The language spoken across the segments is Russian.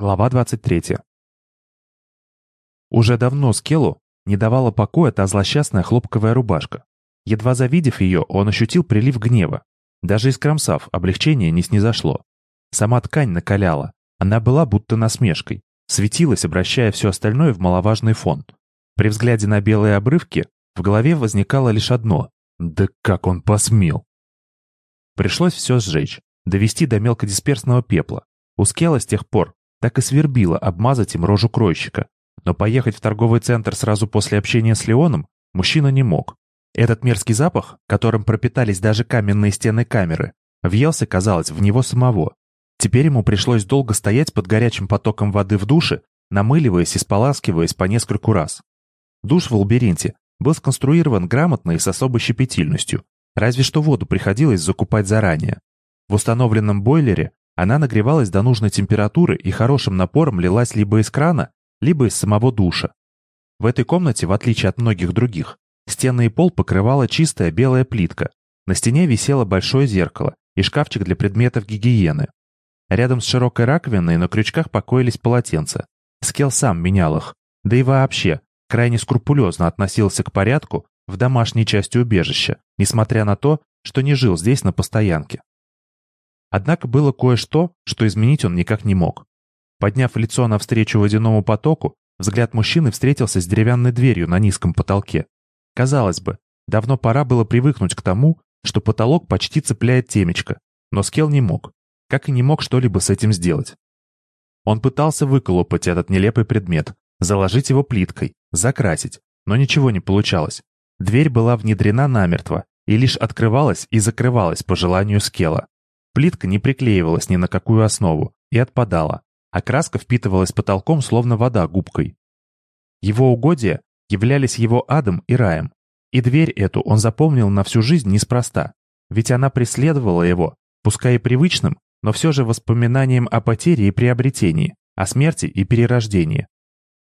Глава 23. Уже давно Скеллу не давала покоя та злосчастная хлопковая рубашка. Едва завидев ее, он ощутил прилив гнева. Даже искромсав, облегчение не снизошло. Сама ткань накаляла. Она была будто насмешкой. Светилась, обращая все остальное в маловажный фон. При взгляде на белые обрывки в голове возникало лишь одно. Да как он посмел! Пришлось все сжечь, довести до мелкодисперсного пепла. У Скелла с тех пор так и свербило обмазать им рожу кройщика. Но поехать в торговый центр сразу после общения с Леоном мужчина не мог. Этот мерзкий запах, которым пропитались даже каменные стены камеры, въелся, казалось, в него самого. Теперь ему пришлось долго стоять под горячим потоком воды в душе, намыливаясь и споласкиваясь по нескольку раз. Душ в лабиринте был сконструирован грамотно и с особой щепетильностью, разве что воду приходилось закупать заранее. В установленном бойлере она нагревалась до нужной температуры и хорошим напором лилась либо из крана, либо из самого душа. В этой комнате, в отличие от многих других, стены и пол покрывала чистая белая плитка. На стене висело большое зеркало и шкафчик для предметов гигиены. Рядом с широкой раковиной на крючках покоились полотенца. Скел сам менял их. Да и вообще, крайне скрупулезно относился к порядку в домашней части убежища, несмотря на то, что не жил здесь на постоянке. Однако было кое-что, что изменить он никак не мог. Подняв лицо навстречу водяному потоку, взгляд мужчины встретился с деревянной дверью на низком потолке. Казалось бы, давно пора было привыкнуть к тому, что потолок почти цепляет темечко, но Скел не мог, как и не мог что-либо с этим сделать. Он пытался выколупать этот нелепый предмет, заложить его плиткой, закрасить, но ничего не получалось. Дверь была внедрена намертво и лишь открывалась и закрывалась по желанию Скела. Плитка не приклеивалась ни на какую основу и отпадала, а краска впитывалась потолком, словно вода губкой. Его угодья являлись его адом и раем, и дверь эту он запомнил на всю жизнь неспроста, ведь она преследовала его, пускай и привычным, но все же воспоминанием о потере и приобретении, о смерти и перерождении.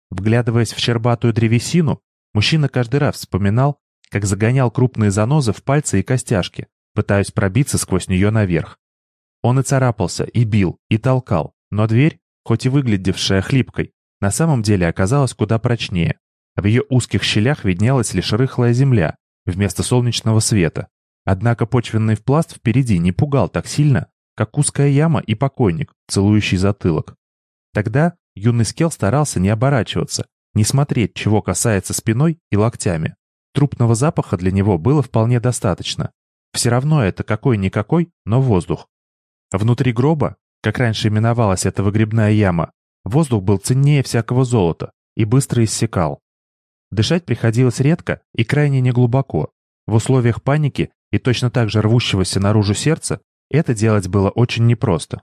Вглядываясь в щербатую древесину, мужчина каждый раз вспоминал, как загонял крупные занозы в пальцы и костяшки, пытаясь пробиться сквозь нее наверх. Он и царапался, и бил, и толкал, но дверь, хоть и выглядевшая хлипкой, на самом деле оказалась куда прочнее. В ее узких щелях виднелась лишь рыхлая земля вместо солнечного света. Однако почвенный впласт впереди не пугал так сильно, как узкая яма и покойник, целующий затылок. Тогда юный скел старался не оборачиваться, не смотреть, чего касается спиной и локтями. Трупного запаха для него было вполне достаточно. Все равно это какой-никакой, но воздух. Внутри гроба, как раньше именовалась эта выгребная яма, воздух был ценнее всякого золота и быстро иссякал. Дышать приходилось редко и крайне неглубоко. В условиях паники и точно так же рвущегося наружу сердца это делать было очень непросто.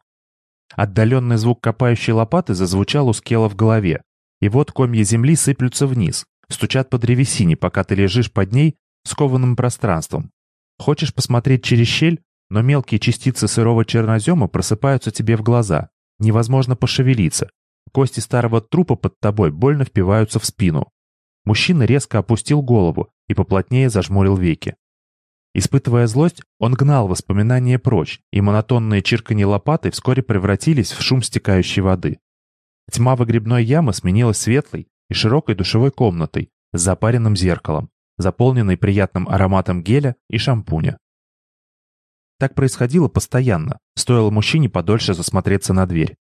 Отдаленный звук копающей лопаты зазвучал у скела в голове, и вот комья земли сыплются вниз, стучат по древесине, пока ты лежишь под ней скованным пространством. Хочешь посмотреть через щель, но мелкие частицы сырого чернозема просыпаются тебе в глаза. Невозможно пошевелиться. Кости старого трупа под тобой больно впиваются в спину. Мужчина резко опустил голову и поплотнее зажмурил веки. Испытывая злость, он гнал воспоминания прочь, и монотонные чирканье лопатой вскоре превратились в шум стекающей воды. Тьма выгребной ямы сменилась светлой и широкой душевой комнатой с запаренным зеркалом, заполненной приятным ароматом геля и шампуня. Так происходило постоянно, стоило мужчине подольше засмотреться на дверь.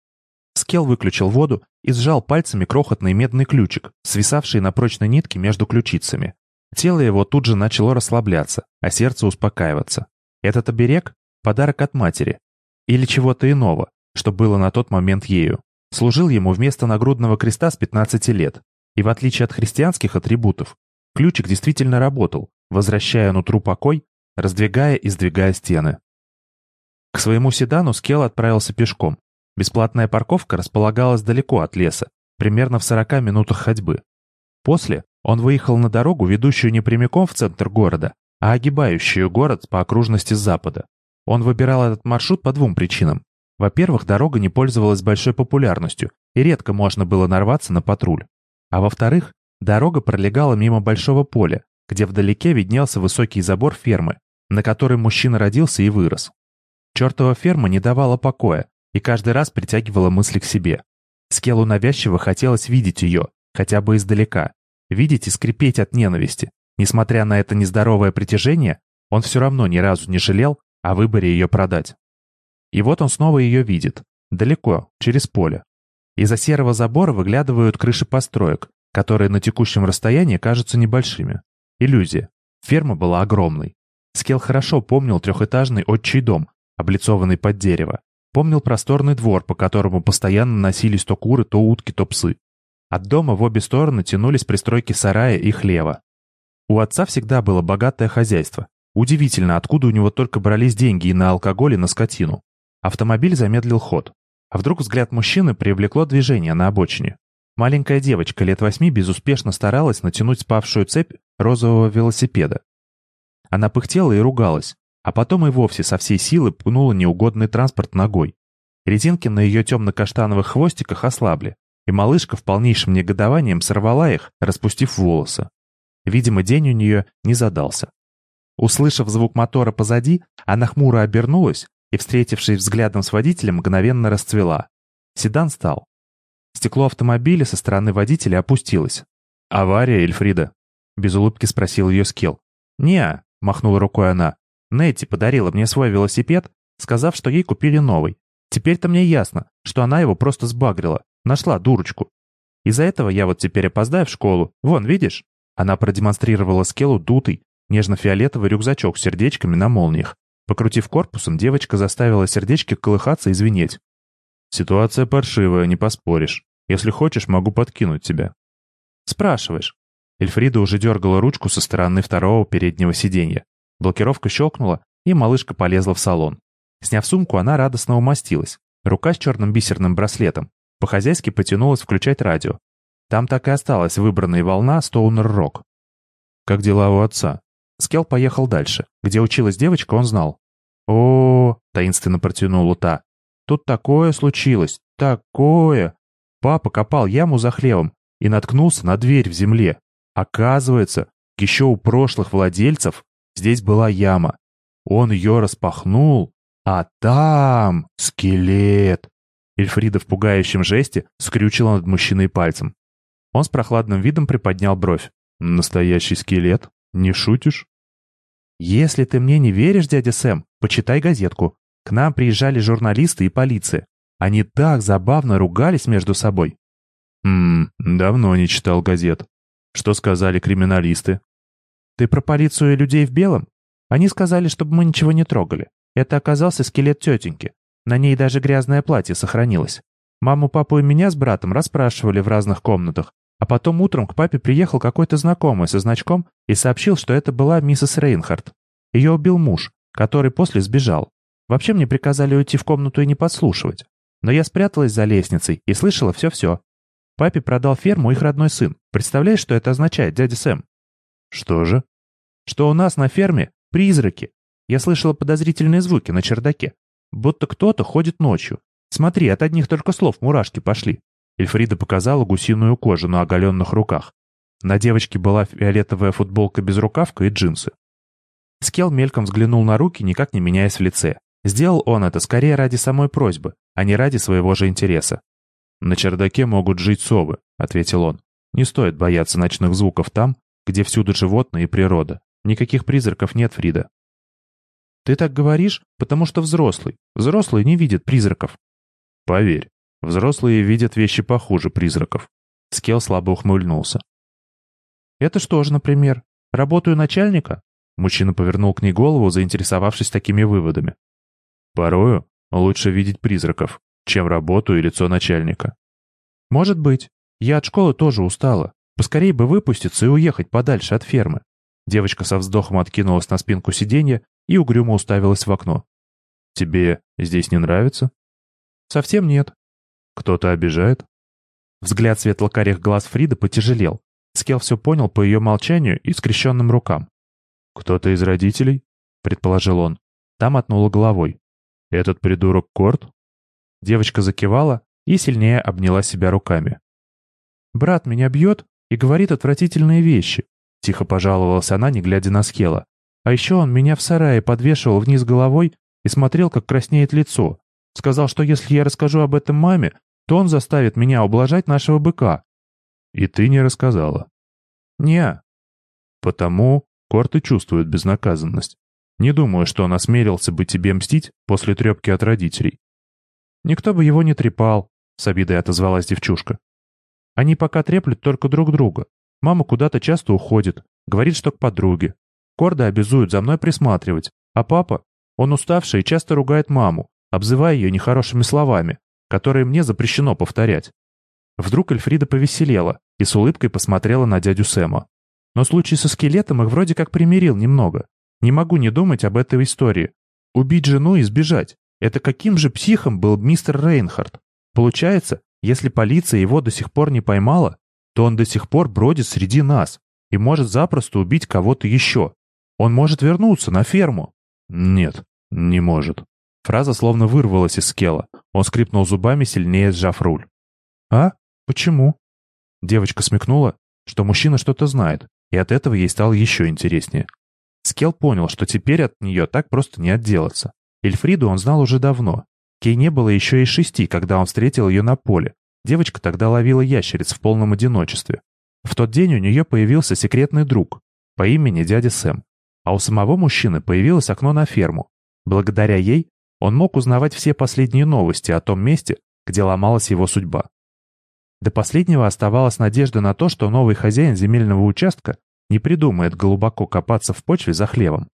Скел выключил воду и сжал пальцами крохотный медный ключик, свисавший на прочной нитке между ключицами. Тело его тут же начало расслабляться, а сердце успокаиваться. Этот оберег — подарок от матери. Или чего-то иного, что было на тот момент ею. Служил ему вместо нагрудного креста с 15 лет. И в отличие от христианских атрибутов, ключик действительно работал, возвращая нутру покой раздвигая и сдвигая стены. К своему седану Скелл отправился пешком. Бесплатная парковка располагалась далеко от леса, примерно в 40 минутах ходьбы. После он выехал на дорогу, ведущую не прямиком в центр города, а огибающую город по окружности с запада. Он выбирал этот маршрут по двум причинам. Во-первых, дорога не пользовалась большой популярностью, и редко можно было нарваться на патруль. А во-вторых, дорога пролегала мимо большого поля, где вдалеке виднелся высокий забор фермы, на которой мужчина родился и вырос. Чертова ферма не давала покоя и каждый раз притягивала мысли к себе. Скелу навязчиво хотелось видеть ее, хотя бы издалека. Видеть и скрипеть от ненависти. Несмотря на это нездоровое притяжение, он все равно ни разу не жалел о выборе ее продать. И вот он снова ее видит. Далеко, через поле. Из-за серого забора выглядывают крыши построек, которые на текущем расстоянии кажутся небольшими. Иллюзия. Ферма была огромной. Скел хорошо помнил трехэтажный отчий дом, облицованный под дерево. Помнил просторный двор, по которому постоянно носились то куры, то утки, то псы. От дома в обе стороны тянулись пристройки сарая и хлева. У отца всегда было богатое хозяйство. Удивительно, откуда у него только брались деньги и на алкоголь, и на скотину. Автомобиль замедлил ход. А вдруг взгляд мужчины привлекло движение на обочине. Маленькая девочка лет восьми безуспешно старалась натянуть спавшую цепь розового велосипеда. Она пыхтела и ругалась, а потом и вовсе со всей силы пнула неугодный транспорт ногой. Резинки на ее темно-каштановых хвостиках ослабли, и малышка в полнейшем негодованием сорвала их, распустив волосы. Видимо, день у нее не задался. Услышав звук мотора позади, она хмуро обернулась и, встретившись взглядом с водителем, мгновенно расцвела. Седан стал. Стекло автомобиля со стороны водителя опустилось. «Авария, Эльфрида?» — без улыбки спросил ее Скилл. «Не-а», махнула рукой она. «Нетти подарила мне свой велосипед, сказав, что ей купили новый. Теперь-то мне ясно, что она его просто сбагрила. Нашла дурочку. Из-за этого я вот теперь опоздаю в школу. Вон, видишь?» Она продемонстрировала Скеллу дутый, нежно-фиолетовый рюкзачок с сердечками на молниях. Покрутив корпусом, девочка заставила сердечки колыхаться и звенеть. «Ситуация паршивая, не поспоришь. Если хочешь, могу подкинуть тебя». «Спрашиваешь». Эльфрида уже дергала ручку со стороны второго переднего сиденья. Блокировка щелкнула, и малышка полезла в салон. Сняв сумку, она радостно умастилась. Рука с черным бисерным браслетом. По-хозяйски потянулась включать радио. Там так и осталась выбранная волна Стоунер-Рок. «Как дела у отца?» Скел поехал дальше. Где училась девочка, он знал. О, таинственно протянула та. Тут такое случилось, такое. Папа копал яму за хлебом и наткнулся на дверь в земле. Оказывается, еще у прошлых владельцев здесь была яма. Он ее распахнул, а там скелет. Эльфрида в пугающем жесте скрючила над мужчиной пальцем. Он с прохладным видом приподнял бровь. «Настоящий скелет? Не шутишь?» «Если ты мне не веришь, дядя Сэм, почитай газетку. К нам приезжали журналисты и полиция. Они так забавно ругались между собой». «Ммм, давно не читал газет. Что сказали криминалисты?» «Ты про полицию и людей в белом? Они сказали, чтобы мы ничего не трогали. Это оказался скелет тетеньки. На ней даже грязное платье сохранилось. Маму, папу и меня с братом расспрашивали в разных комнатах, а потом утром к папе приехал какой-то знакомый со значком и сообщил, что это была миссис Рейнхард. Ее убил муж, который после сбежал. Вообще мне приказали уйти в комнату и не подслушивать. Но я спряталась за лестницей и слышала все-все. Папе продал ферму их родной сын. Представляешь, что это означает, дядя Сэм? Что же? Что у нас на ферме призраки. Я слышала подозрительные звуки на чердаке. Будто кто-то ходит ночью. Смотри, от одних только слов мурашки пошли. Эльфрида показала гусиную кожу на оголенных руках. На девочке была фиолетовая футболка без рукавка и джинсы. Скел мельком взглянул на руки, никак не меняясь в лице. Сделал он это скорее ради самой просьбы, а не ради своего же интереса. «На чердаке могут жить совы», — ответил он. «Не стоит бояться ночных звуков там, где всюду животные и природа. Никаких призраков нет, Фрида». «Ты так говоришь, потому что взрослый. Взрослый не видит призраков». «Поверь, Взрослые видят вещи похуже призраков. Скел слабо ухмыльнулся. «Это что же, например? Работаю начальника?» Мужчина повернул к ней голову, заинтересовавшись такими выводами. «Порою лучше видеть призраков, чем работу и лицо начальника». «Может быть. Я от школы тоже устала. Поскорей бы выпуститься и уехать подальше от фермы». Девочка со вздохом откинулась на спинку сиденья и угрюмо уставилась в окно. «Тебе здесь не нравится?» «Совсем нет. Кто-то обижает? Взгляд светло-карих глаз Фрида потяжелел. Скел все понял по ее молчанию и скрещенным рукам. «Кто-то из родителей?» — предположил он. Там отнула головой. «Этот придурок Корт?» Девочка закивала и сильнее обняла себя руками. «Брат меня бьет и говорит отвратительные вещи», — тихо пожаловалась она, не глядя на Скела. «А еще он меня в сарае подвешивал вниз головой и смотрел, как краснеет лицо. Сказал, что если я расскажу об этом маме, то он заставит меня ублажать нашего быка». «И ты не рассказала?» «Не». «Потому Корт и чувствует безнаказанность. Не думаю, что он осмелился бы тебе мстить после трепки от родителей». «Никто бы его не трепал», — с обидой отозвалась девчушка. «Они пока треплют только друг друга. Мама куда-то часто уходит, говорит, что к подруге. Корда обязуют за мной присматривать, а папа, он уставший и часто ругает маму, обзывая ее нехорошими словами, которые мне запрещено повторять. Вдруг Эльфрида повеселела и с улыбкой посмотрела на дядю Сэма. Но случай со скелетом их вроде как примирил немного. Не могу не думать об этой истории. Убить жену и сбежать. Это каким же психом был мистер Рейнхард? Получается, если полиция его до сих пор не поймала, то он до сих пор бродит среди нас и может запросто убить кого-то еще. Он может вернуться на ферму. Нет, не может. Фраза словно вырвалась из скела. Он скрипнул зубами, сильнее сжав руль. «А? Почему?» Девочка смекнула, что мужчина что-то знает, и от этого ей стало еще интереснее. Скел понял, что теперь от нее так просто не отделаться. Эльфриду он знал уже давно. Кей не было еще и шести, когда он встретил ее на поле. Девочка тогда ловила ящериц в полном одиночестве. В тот день у нее появился секретный друг по имени дядя Сэм. А у самого мужчины появилось окно на ферму. Благодаря ей он мог узнавать все последние новости о том месте, где ломалась его судьба. До последнего оставалась надежда на то, что новый хозяин земельного участка не придумает глубоко копаться в почве за хлебом.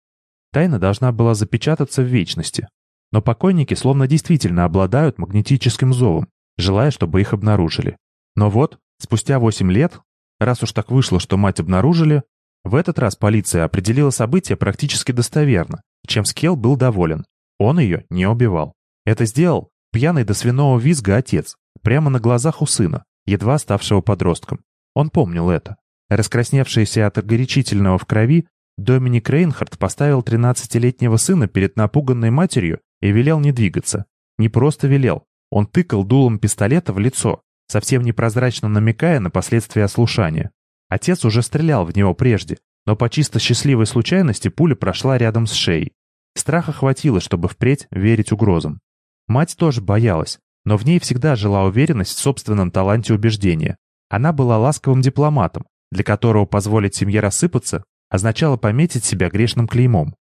Тайна должна была запечататься в вечности. Но покойники словно действительно обладают магнетическим зовом, желая, чтобы их обнаружили. Но вот, спустя 8 лет, раз уж так вышло, что мать обнаружили, в этот раз полиция определила события практически достоверно, чем Скелл был доволен. Он ее не убивал. Это сделал пьяный до свиного визга отец, прямо на глазах у сына, едва ставшего подростком. Он помнил это. Раскрасневшийся от горячительного в крови, Доминик Рейнхард поставил 13-летнего сына перед напуганной матерью и велел не двигаться. Не просто велел, он тыкал дулом пистолета в лицо, совсем непрозрачно намекая на последствия ослушания. Отец уже стрелял в него прежде, но по чисто счастливой случайности пуля прошла рядом с шеей. Страха хватило, чтобы впредь верить угрозам. Мать тоже боялась, но в ней всегда жила уверенность в собственном таланте убеждения. Она была ласковым дипломатом, для которого позволить семье рассыпаться означало пометить себя грешным клеймом.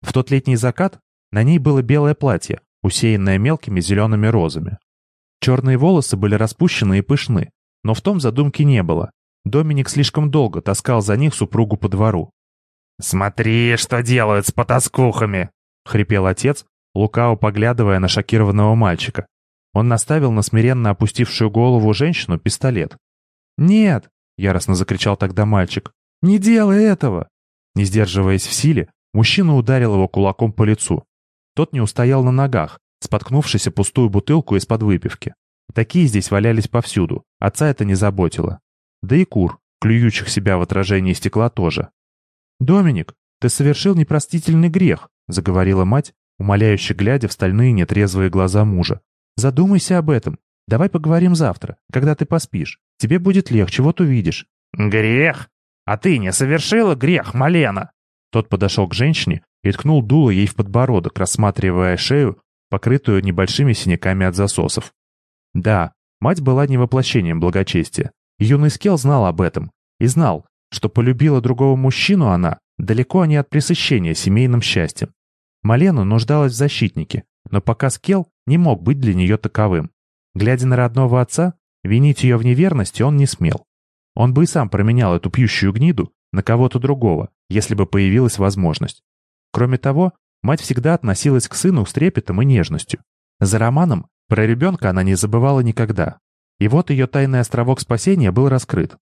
В тот летний закат на ней было белое платье, усеянное мелкими зелеными розами. Черные волосы были распущены и пышны, но в том задумки не было. Доминик слишком долго таскал за них супругу по двору. «Смотри, что делают с потаскухами!» — хрипел отец, лукаво поглядывая на шокированного мальчика. Он наставил на смиренно опустившую голову женщину пистолет. «Нет!» — яростно закричал тогда мальчик. «Не делай этого!» Не сдерживаясь в силе, мужчина ударил его кулаком по лицу. Тот не устоял на ногах, споткнувшись о пустую бутылку из-под выпивки. Такие здесь валялись повсюду, отца это не заботило. Да и кур, клюющих себя в отражении стекла тоже. «Доминик, ты совершил непростительный грех», — заговорила мать, умоляюще глядя в стальные нетрезвые глаза мужа. «Задумайся об этом. Давай поговорим завтра, когда ты поспишь. Тебе будет легче, вот увидишь». «Грех? А ты не совершила грех, Малена?» Тот подошел к женщине и ткнул дуло ей в подбородок, рассматривая шею, покрытую небольшими синяками от засосов. Да, мать была не воплощением благочестия. Юный Скел знал об этом и знал, что полюбила другого мужчину она далеко не от пресыщения семейным счастьем. Малена нуждалась в защитнике, но пока Скел не мог быть для нее таковым. Глядя на родного отца, винить ее в неверности он не смел. Он бы и сам променял эту пьющую гниду на кого-то другого, если бы появилась возможность. Кроме того, мать всегда относилась к сыну с трепетом и нежностью. За романом про ребенка она не забывала никогда. И вот ее тайный островок спасения был раскрыт.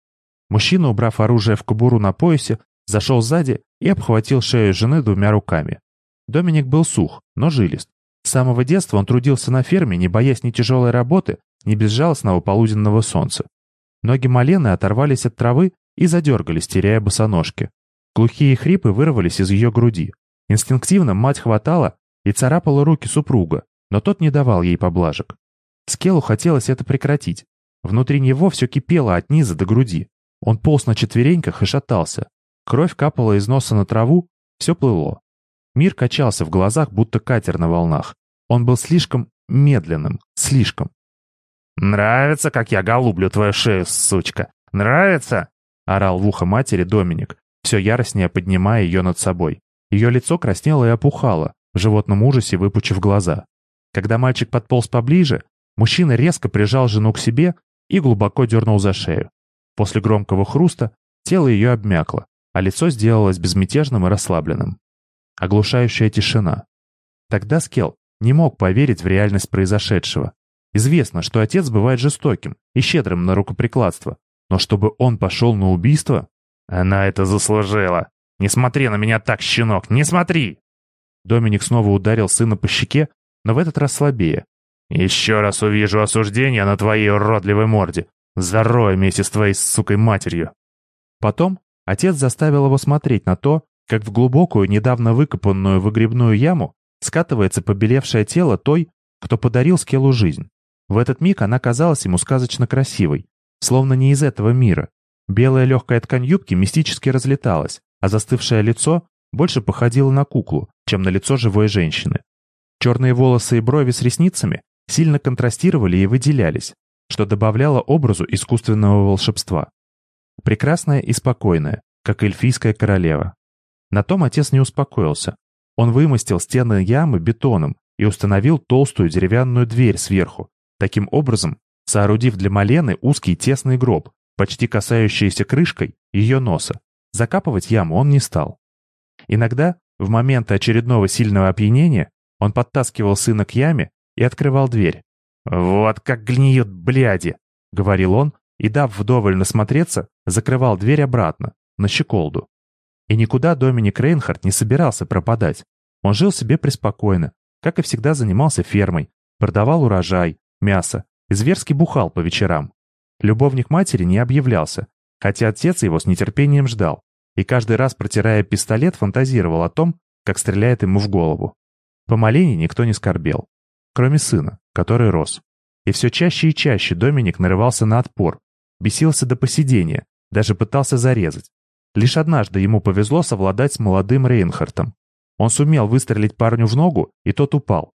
Мужчина, убрав оружие в кобуру на поясе, зашел сзади и обхватил шею жены двумя руками. Доминик был сух, но жилист. С самого детства он трудился на ферме, не боясь ни тяжелой работы, ни безжалостного полуденного солнца. Ноги Малены оторвались от травы и задергались, теряя босоножки. Глухие хрипы вырвались из ее груди. Инстинктивно мать хватала и царапала руки супруга, но тот не давал ей поблажек. Скелу хотелось это прекратить. Внутри него все кипело от низа до груди. Он полз на четвереньках и шатался. Кровь капала из носа на траву, все плыло. Мир качался в глазах, будто катер на волнах. Он был слишком медленным, слишком. «Нравится, как я голублю твою шею, сучка? Нравится?» — орал в ухо матери Доминик, все яростнее поднимая ее над собой. Ее лицо краснело и опухало, в животном ужасе выпучив глаза. Когда мальчик подполз поближе, мужчина резко прижал жену к себе и глубоко дернул за шею. После громкого хруста тело ее обмякло, а лицо сделалось безмятежным и расслабленным. Оглушающая тишина. Тогда Скел не мог поверить в реальность произошедшего. Известно, что отец бывает жестоким и щедрым на рукоприкладство, но чтобы он пошел на убийство... Она это заслужила. Не смотри на меня так, щенок, не смотри! Доминик снова ударил сына по щеке, но в этот раз слабее. «Еще раз увижу осуждение на твоей уродливой морде. Зарой вместе с твоей сукой матерью!» Потом отец заставил его смотреть на то, как в глубокую, недавно выкопанную выгребную яму скатывается побелевшее тело той, кто подарил Скелу жизнь. В этот миг она казалась ему сказочно красивой, словно не из этого мира. Белая легкая ткань юбки мистически разлеталась, а застывшее лицо больше походило на куклу, чем на лицо живой женщины. Черные волосы и брови с ресницами сильно контрастировали и выделялись, что добавляло образу искусственного волшебства. Прекрасная и спокойная, как эльфийская королева. На том отец не успокоился. Он вымостил стены ямы бетоном и установил толстую деревянную дверь сверху, Таким образом, соорудив для Малены узкий тесный гроб, почти касающийся крышкой ее носа, закапывать яму он не стал. Иногда, в моменты очередного сильного опьянения, он подтаскивал сына к яме и открывал дверь. «Вот как гниют бляди!» — говорил он, и, дав вдоволь насмотреться, закрывал дверь обратно, на щеколду. И никуда Доминик Рейнхард не собирался пропадать. Он жил себе преспокойно, как и всегда занимался фермой, продавал урожай, мясо и зверски бухал по вечерам. Любовник матери не объявлялся, хотя отец его с нетерпением ждал, и каждый раз, протирая пистолет, фантазировал о том, как стреляет ему в голову. По Малене никто не скорбел, кроме сына, который рос. И все чаще и чаще Доминик нарывался на отпор, бесился до посидения, даже пытался зарезать. Лишь однажды ему повезло совладать с молодым Рейнхартом. Он сумел выстрелить парню в ногу, и тот упал.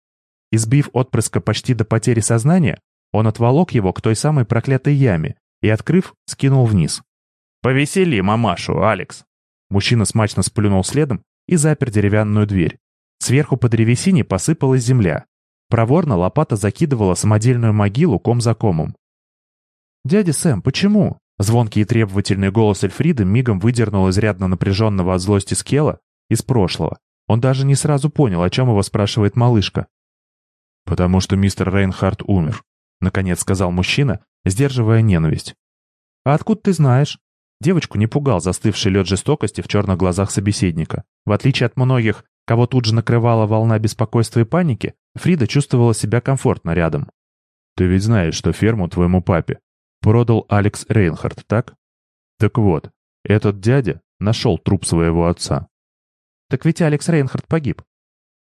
Избив отпрыска почти до потери сознания, он отволок его к той самой проклятой яме и, открыв, скинул вниз. «Повесели мамашу, Алекс!» Мужчина смачно сплюнул следом и запер деревянную дверь. Сверху по древесине посыпалась земля. Проворно лопата закидывала самодельную могилу ком за комом. «Дядя Сэм, почему?» Звонкий и требовательный голос Эльфрида мигом выдернул изрядно напряженного от злости скела из прошлого. Он даже не сразу понял, о чем его спрашивает малышка. «Потому что мистер Рейнхард умер», — наконец сказал мужчина, сдерживая ненависть. «А откуда ты знаешь?» Девочку не пугал застывший лед жестокости в черных глазах собеседника. В отличие от многих, кого тут же накрывала волна беспокойства и паники, Фрида чувствовала себя комфортно рядом. «Ты ведь знаешь, что ферму твоему папе продал Алекс Рейнхард, так? Так вот, этот дядя нашел труп своего отца». «Так ведь Алекс Рейнхард погиб».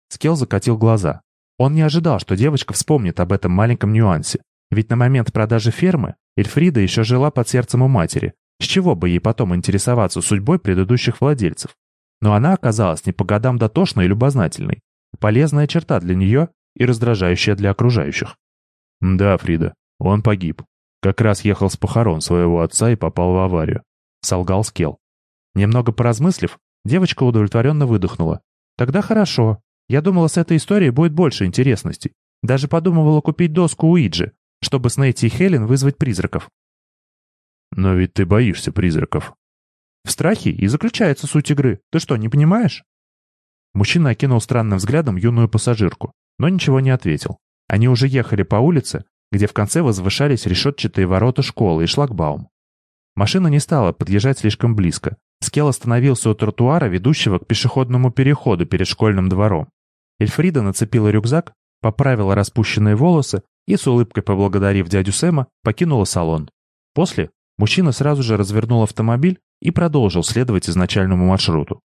Скелл закатил глаза. Он не ожидал, что девочка вспомнит об этом маленьком нюансе. Ведь на момент продажи фермы Эльфрида еще жила под сердцем у матери. С чего бы ей потом интересоваться судьбой предыдущих владельцев? Но она оказалась не по годам дотошной и любознательной. Полезная черта для нее и раздражающая для окружающих. «Да, Фрида, он погиб. Как раз ехал с похорон своего отца и попал в аварию», — солгал Скел. Немного поразмыслив, девочка удовлетворенно выдохнула. «Тогда хорошо. Я думала, с этой историей будет больше интересностей. Даже подумывала купить доску Уиджи, чтобы с Нейти и Хелен вызвать призраков. Но ведь ты боишься призраков. В страхе и заключается суть игры. Ты что, не понимаешь? Мужчина окинул странным взглядом юную пассажирку, но ничего не ответил. Они уже ехали по улице, где в конце возвышались решетчатые ворота школы и шлагбаум. Машина не стала подъезжать слишком близко, Скел остановился у тротуара, ведущего к пешеходному переходу перед школьным двором. Эльфрида нацепила рюкзак, поправила распущенные волосы и, с улыбкой поблагодарив дядю Сэма, покинула салон. После мужчина сразу же развернул автомобиль и продолжил следовать изначальному маршруту.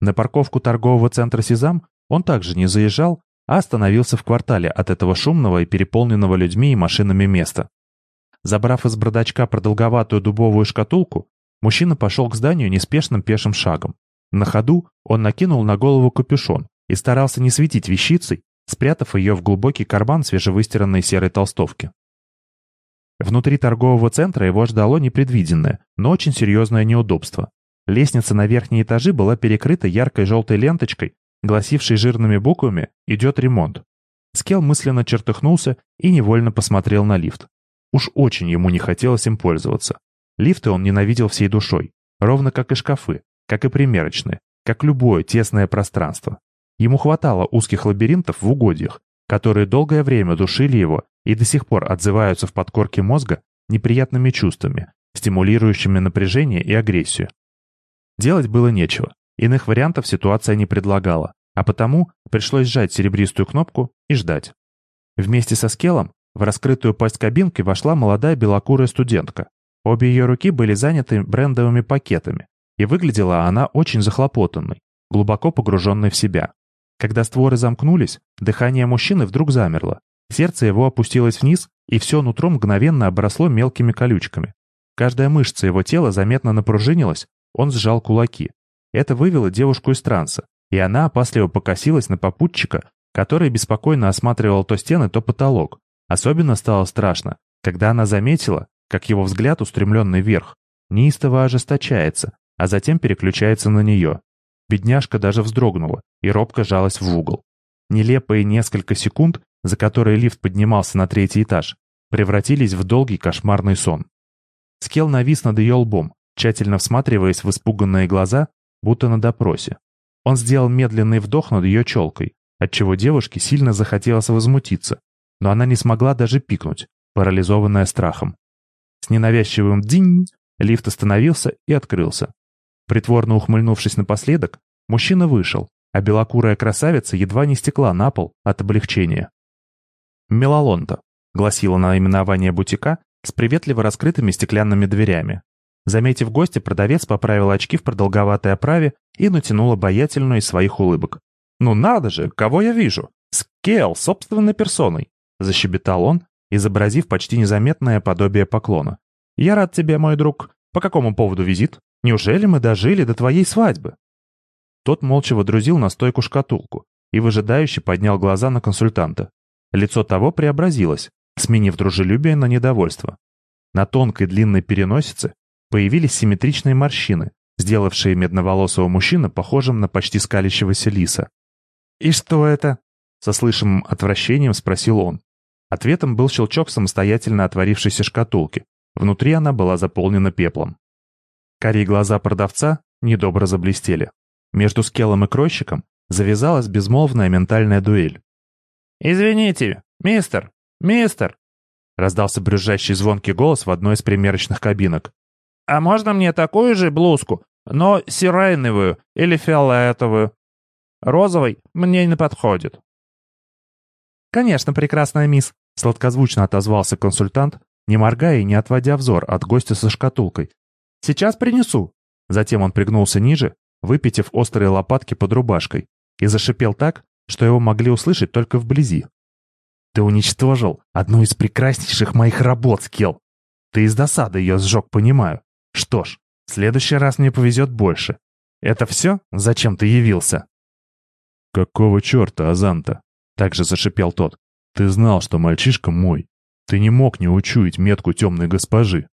На парковку торгового центра «Сезам» он также не заезжал, а остановился в квартале от этого шумного и переполненного людьми и машинами места. Забрав из бардачка продолговатую дубовую шкатулку, Мужчина пошел к зданию неспешным пешим шагом. На ходу он накинул на голову капюшон и старался не светить вещицей, спрятав ее в глубокий карман свежевыстиранной серой толстовки. Внутри торгового центра его ждало непредвиденное, но очень серьезное неудобство. Лестница на верхние этажи была перекрыта яркой желтой ленточкой, гласившей жирными буквами «Идет ремонт». Скел мысленно чертыхнулся и невольно посмотрел на лифт. Уж очень ему не хотелось им пользоваться. Лифты он ненавидел всей душой, ровно как и шкафы, как и примерочные, как любое тесное пространство. Ему хватало узких лабиринтов в угодьях, которые долгое время душили его и до сих пор отзываются в подкорке мозга неприятными чувствами, стимулирующими напряжение и агрессию. Делать было нечего, иных вариантов ситуация не предлагала, а потому пришлось сжать серебристую кнопку и ждать. Вместе со скелом в раскрытую пасть кабинки вошла молодая белокурая студентка. Обе ее руки были заняты брендовыми пакетами, и выглядела она очень захлопотанной, глубоко погруженной в себя. Когда створы замкнулись, дыхание мужчины вдруг замерло, сердце его опустилось вниз, и все нутро мгновенно обросло мелкими колючками. Каждая мышца его тела заметно напружинилась, он сжал кулаки. Это вывело девушку из транса, и она опасливо покосилась на попутчика, который беспокойно осматривал то стены, то потолок. Особенно стало страшно, когда она заметила, как его взгляд, устремленный вверх, неистово ожесточается, а затем переключается на нее. Бедняжка даже вздрогнула и робко жалась в угол. Нелепые несколько секунд, за которые лифт поднимался на третий этаж, превратились в долгий кошмарный сон. Скел навис над ее лбом, тщательно всматриваясь в испуганные глаза, будто на допросе. Он сделал медленный вдох над ее челкой, отчего девушке сильно захотелось возмутиться, но она не смогла даже пикнуть, парализованная страхом. С ненавязчивым «динь» лифт остановился и открылся. Притворно ухмыльнувшись напоследок, мужчина вышел, а белокурая красавица едва не стекла на пол от облегчения. «Мелалонта», — гласило наименование бутика с приветливо раскрытыми стеклянными дверями. Заметив гостя, продавец поправил очки в продолговатой оправе и натянул обаятельную из своих улыбок. «Ну надо же, кого я вижу! Скел, собственной персоной!» — защебетал он, изобразив почти незаметное подобие поклона. «Я рад тебе, мой друг. По какому поводу визит? Неужели мы дожили до твоей свадьбы?» Тот молча водрузил на стойку шкатулку и выжидающе поднял глаза на консультанта. Лицо того преобразилось, сменив дружелюбие на недовольство. На тонкой длинной переносице появились симметричные морщины, сделавшие медноволосого мужчину похожим на почти скалящегося лиса. «И что это?» — со слышимым отвращением спросил он. Ответом был щелчок самостоятельно отворившейся шкатулки. Внутри она была заполнена пеплом. Карие глаза продавца недобро заблестели. Между скелом и кройщиком завязалась безмолвная ментальная дуэль. «Извините, мистер, мистер!» Раздался брюзжащий звонкий голос в одной из примерочных кабинок. А можно мне такую же блузку, но сиреневую или фиолетовую? Розовый мне не подходит». «Конечно, прекрасная мисс», — сладкозвучно отозвался консультант, не моргая и не отводя взор от гостя со шкатулкой. «Сейчас принесу». Затем он пригнулся ниже, выпитив острые лопатки под рубашкой, и зашипел так, что его могли услышать только вблизи. «Ты уничтожил одну из прекраснейших моих работ, Скелл. Ты из досады ее сжег, понимаю. Что ж, в следующий раз мне повезет больше. Это все? Зачем ты явился?» «Какого черта, Азанта?» — также зашипел тот. «Ты знал, что мальчишка мой. Ты не мог не учуять метку темной госпожи».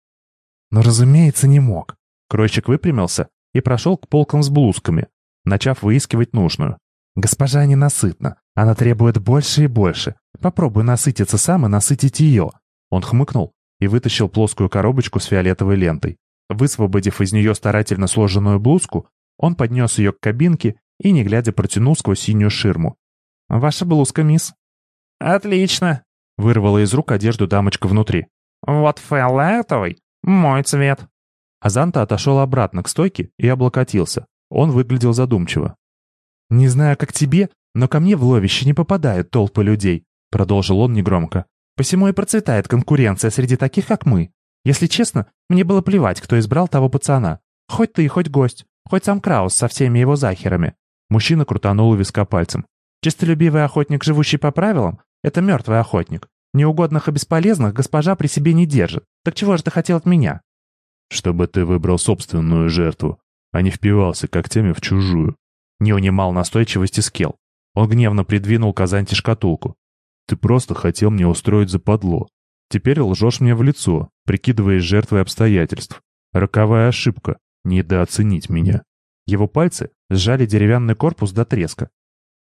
«Ну, разумеется, не мог». Кройчик выпрямился и прошел к полкам с блузками, начав выискивать нужную. «Госпожа ненасытна. Она требует больше и больше. Попробуй насытиться сам и насытить ее». Он хмыкнул и вытащил плоскую коробочку с фиолетовой лентой. Высвободив из нее старательно сложенную блузку, он поднес ее к кабинке и, не глядя, протянул сквозь синюю ширму. «Ваша блузка, мисс». «Отлично», — вырвала из рук одежду дамочка внутри. «Вот фиолетовый — мой цвет». Азанта отошел обратно к стойке и облокотился. Он выглядел задумчиво. «Не знаю, как тебе, но ко мне в ловище не попадают толпы людей», — продолжил он негромко. «Посему и процветает конкуренция среди таких, как мы. Если честно, мне было плевать, кто избрал того пацана. Хоть ты, хоть гость, хоть сам Краус со всеми его захерами. Мужчина крутанул у виска пальцем. Чистолюбивый охотник, живущий по правилам, это мертвый охотник. Неугодных и бесполезных госпожа при себе не держит. Так чего же ты хотел от меня? Чтобы ты выбрал собственную жертву, а не впивался когтями в чужую. Не унимал настойчивости Скел. Он гневно придвинул Казанте шкатулку. Ты просто хотел мне устроить западло. Теперь лжешь мне в лицо, прикидываясь жертвой обстоятельств. Роковая ошибка. Недооценить меня. Его пальцы сжали деревянный корпус до треска.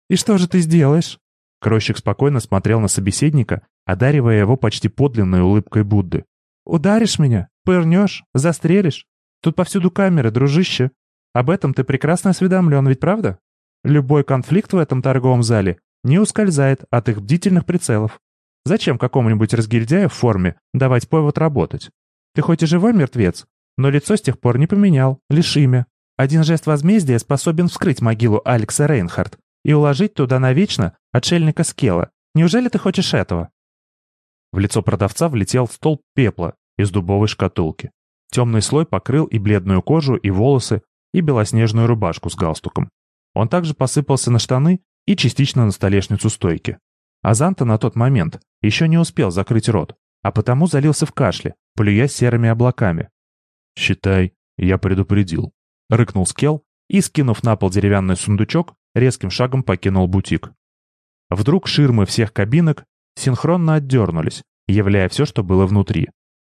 «И что же ты сделаешь?» Кройщик спокойно смотрел на собеседника, одаривая его почти подлинной улыбкой Будды. «Ударишь меня? Пырнешь? Застрелишь? Тут повсюду камеры, дружище. Об этом ты прекрасно осведомлен, ведь правда? Любой конфликт в этом торговом зале не ускользает от их бдительных прицелов. Зачем какому-нибудь разгильдяю в форме давать повод работать? Ты хоть и живой мертвец, но лицо с тех пор не поменял, лишь имя. Один жест возмездия способен вскрыть могилу Алекса Рейнхард и уложить туда навечно отшельника Скела. Неужели ты хочешь этого?» В лицо продавца влетел столб пепла из дубовой шкатулки. Темный слой покрыл и бледную кожу, и волосы, и белоснежную рубашку с галстуком. Он также посыпался на штаны и частично на столешницу стойки. Азанта на тот момент еще не успел закрыть рот, а потому залился в кашле, плюясь серыми облаками. «Считай, я предупредил», — рыкнул Скел и, скинув на пол деревянный сундучок, резким шагом покинул бутик. Вдруг ширмы всех кабинок синхронно отдернулись, являя все, что было внутри.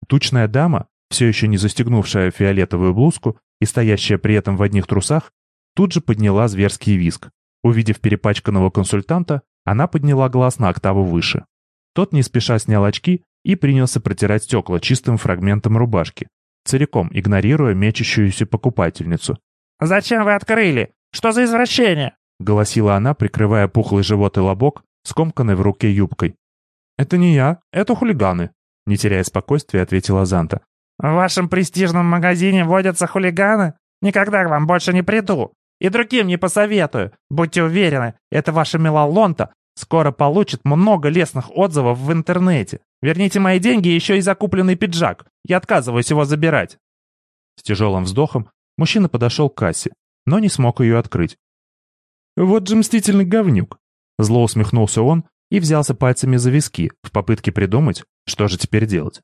Тучная дама, все еще не застегнувшая фиолетовую блузку и стоящая при этом в одних трусах, тут же подняла зверский виск. Увидев перепачканного консультанта, она подняла глаз на октаву выше. Тот не спеша снял очки и принялся протирать стекла чистым фрагментом рубашки, целиком игнорируя мечущуюся покупательницу. «Зачем вы открыли? Что за извращение?» — голосила она, прикрывая пухлый живот и лобок, скомканной в руке юбкой. «Это не я, это хулиганы», — не теряя спокойствия, ответила Занта. «В вашем престижном магазине водятся хулиганы? Никогда к вам больше не приду. И другим не посоветую. Будьте уверены, это ваша милолонта скоро получит много лестных отзывов в интернете. Верните мои деньги и еще и закупленный пиджак. Я отказываюсь его забирать». С тяжелым вздохом мужчина подошел к кассе, но не смог ее открыть. «Вот же мстительный говнюк!» Зло усмехнулся он и взялся пальцами за виски в попытке придумать, что же теперь делать.